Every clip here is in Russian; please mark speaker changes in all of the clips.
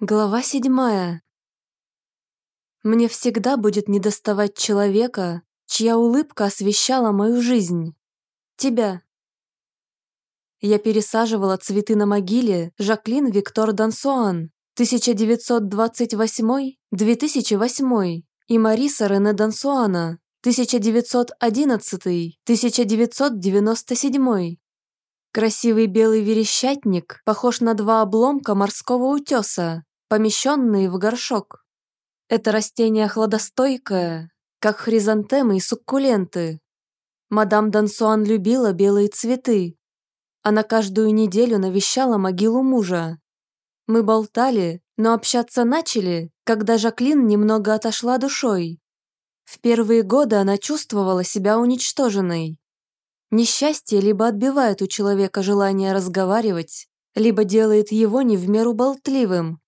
Speaker 1: Глава седьмая. Мне всегда будет недоставать человека, чья улыбка освещала мою жизнь. Тебя. Я пересаживала цветы на могиле Жаклин Виктор Дансуан 1928-2008 и Мариса Рене Дансуана 1911-1997. Красивый белый верещатник похож на два обломка морского утеса, помещенные в горшок. Это растение хладостойкое, как хризантемы и суккуленты. Мадам Дансуан любила белые цветы. Она каждую неделю навещала могилу мужа. Мы болтали, но общаться начали, когда Жаклин немного отошла душой. В первые годы она чувствовала себя уничтоженной. Несчастье либо отбивает у человека желание разговаривать, либо делает его не в меру болтливым.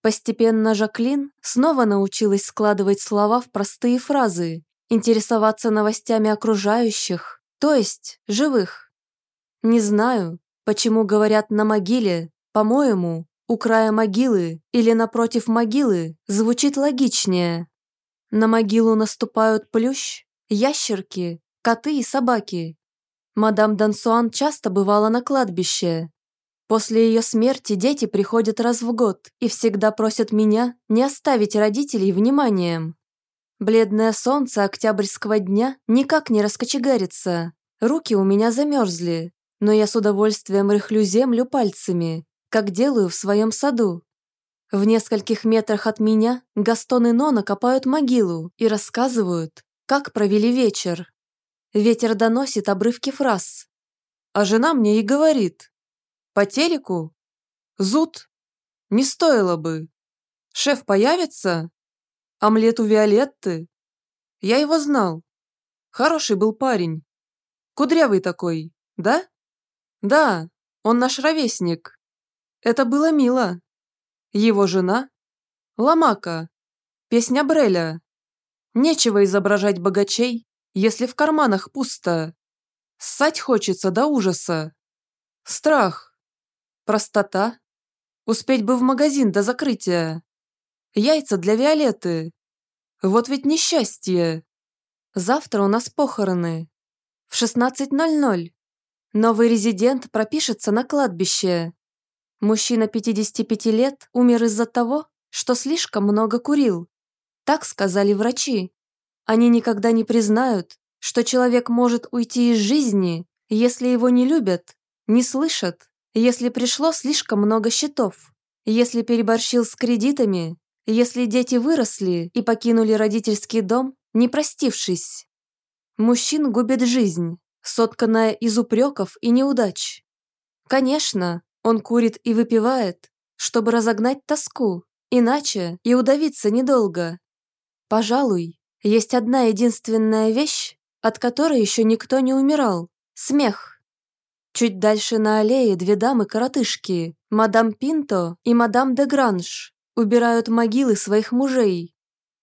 Speaker 1: Постепенно Жаклин снова научилась складывать слова в простые фразы, интересоваться новостями окружающих, то есть живых. Не знаю, почему говорят «на могиле», по-моему, у края могилы или напротив могилы звучит логичнее. На могилу наступают плющ, ящерки, коты и собаки. Мадам Дансуан часто бывала на кладбище. После ее смерти дети приходят раз в год и всегда просят меня не оставить родителей вниманием. Бледное солнце октябрьского дня никак не раскочегарится. Руки у меня замерзли, но я с удовольствием рыхлю землю пальцами, как делаю в своем саду. В нескольких метрах от меня Гастон и Нона копают могилу и рассказывают, как провели вечер. Ветер доносит обрывки фраз. А жена мне и говорит. По телеку? Зуд? Не стоило бы. Шеф появится? Омлет у Виолетты? Я его знал. Хороший был парень. Кудрявый такой, да? Да, он наш ровесник. Это было мило. Его жена? Ламака. Песня Бреля. Нечего изображать богачей, если в карманах пусто? Ссать хочется до ужаса. Страх. Простота. Успеть бы в магазин до закрытия. Яйца для Виолетты. Вот ведь несчастье. Завтра у нас похороны. В 16.00. Новый резидент пропишется на кладбище. Мужчина 55 лет умер из-за того, что слишком много курил. Так сказали врачи. Они никогда не признают, что человек может уйти из жизни, если его не любят, не слышат, если пришло слишком много счетов, если переборщил с кредитами, если дети выросли и покинули родительский дом, не простившись. Мужчин губит жизнь, сотканная из упреков и неудач. Конечно, он курит и выпивает, чтобы разогнать тоску, иначе и удавиться недолго. Пожалуй, есть одна единственная вещь, от которой еще никто не умирал – смех. Чуть дальше на аллее две дамы-коротышки, мадам Пинто и мадам де Гранж, убирают могилы своих мужей.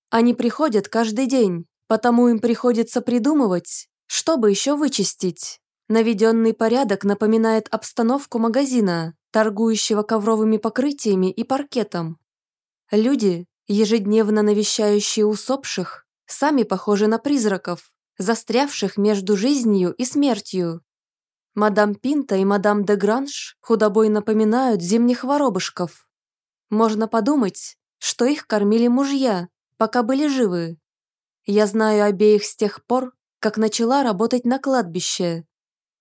Speaker 1: Они приходят каждый день, потому им приходится придумывать, чтобы еще вычистить. Наведенный порядок напоминает обстановку магазина, торгующего ковровыми покрытиями и паркетом. Люди, ежедневно навещающие усопших, сами похожи на призраков, застрявших между жизнью и смертью. Мадам Пинта и мадам де Гранж худобой напоминают зимних воробушков. Можно подумать, что их кормили мужья, пока были живы. Я знаю обеих с тех пор, как начала работать на кладбище.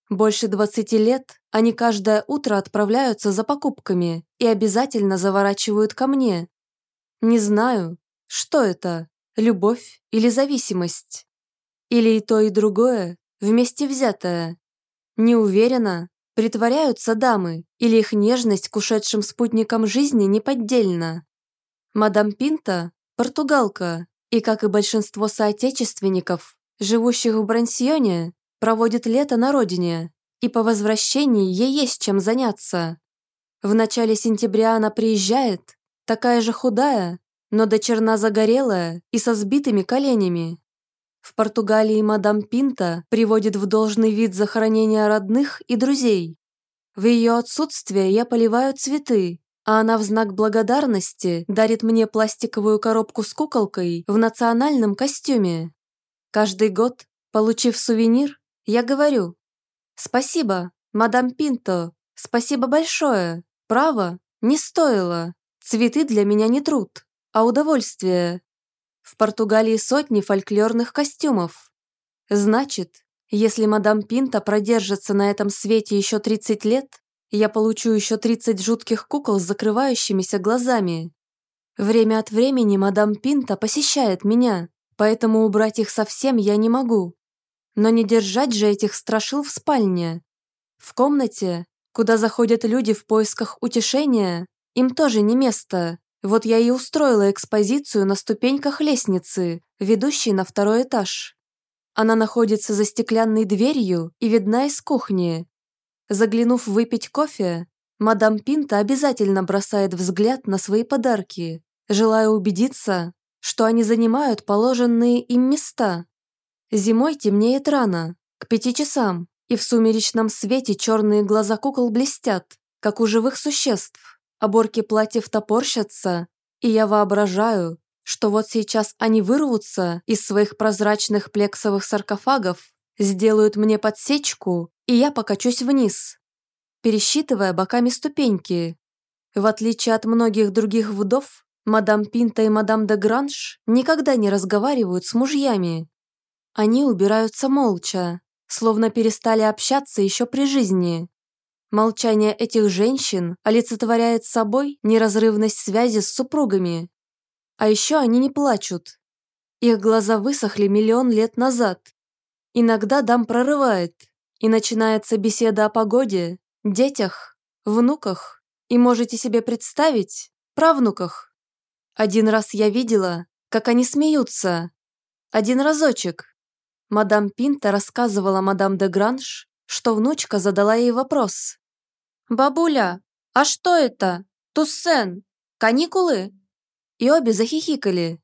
Speaker 1: Больше 20 лет они каждое утро отправляются за покупками и обязательно заворачивают ко мне. Не знаю, что это, любовь или зависимость. Или и то, и другое, вместе взятое. Не уверена, притворяются дамы, или их нежность к ушедшим спутникам жизни неподдельна. Мадам Пинта – португалка, и, как и большинство соотечественников, живущих в Брансьоне, проводит лето на родине, и по возвращении ей есть чем заняться. В начале сентября она приезжает, такая же худая, но до черна загорелая и со сбитыми коленями. В Португалии мадам Пинта приводит в должный вид захоронения родных и друзей. В ее отсутствие я поливаю цветы, а она в знак благодарности дарит мне пластиковую коробку с куколкой в национальном костюме. Каждый год, получив сувенир, я говорю «Спасибо, мадам Пинто, спасибо большое, право, не стоило, цветы для меня не труд, а удовольствие». В Португалии сотни фольклорных костюмов. Значит, если мадам Пинта продержится на этом свете еще 30 лет, я получу еще 30 жутких кукол с закрывающимися глазами. Время от времени мадам Пинта посещает меня, поэтому убрать их совсем я не могу. Но не держать же этих страшил в спальне. В комнате, куда заходят люди в поисках утешения, им тоже не место. Вот я и устроила экспозицию на ступеньках лестницы, ведущей на второй этаж. Она находится за стеклянной дверью и видна из кухни, Заглянув выпить кофе, мадам Пинта обязательно бросает взгляд на свои подарки, желая убедиться, что они занимают положенные им места. Зимой темнеет рано, к пяти часам, и в сумеречном свете черные глаза кукол блестят, как у живых существ. Оборки платьев топорщатся, и я воображаю, что вот сейчас они вырвутся из своих прозрачных плексовых саркофагов, сделают мне подсечку и я покачусь вниз, пересчитывая боками ступеньки. В отличие от многих других вдов, мадам Пинта и мадам де Гранж никогда не разговаривают с мужьями. Они убираются молча, словно перестали общаться еще при жизни. Молчание этих женщин олицетворяет собой неразрывность связи с супругами. А еще они не плачут. Их глаза высохли миллион лет назад. Иногда дам прорывает, и начинается беседа о погоде, детях, внуках и, можете себе представить, правнуках. Один раз я видела, как они смеются. Один разочек. Мадам Пинта рассказывала мадам де Гранж, что внучка задала ей вопрос. «Бабуля, а что это? Туссен? Каникулы?» И обе захихикали.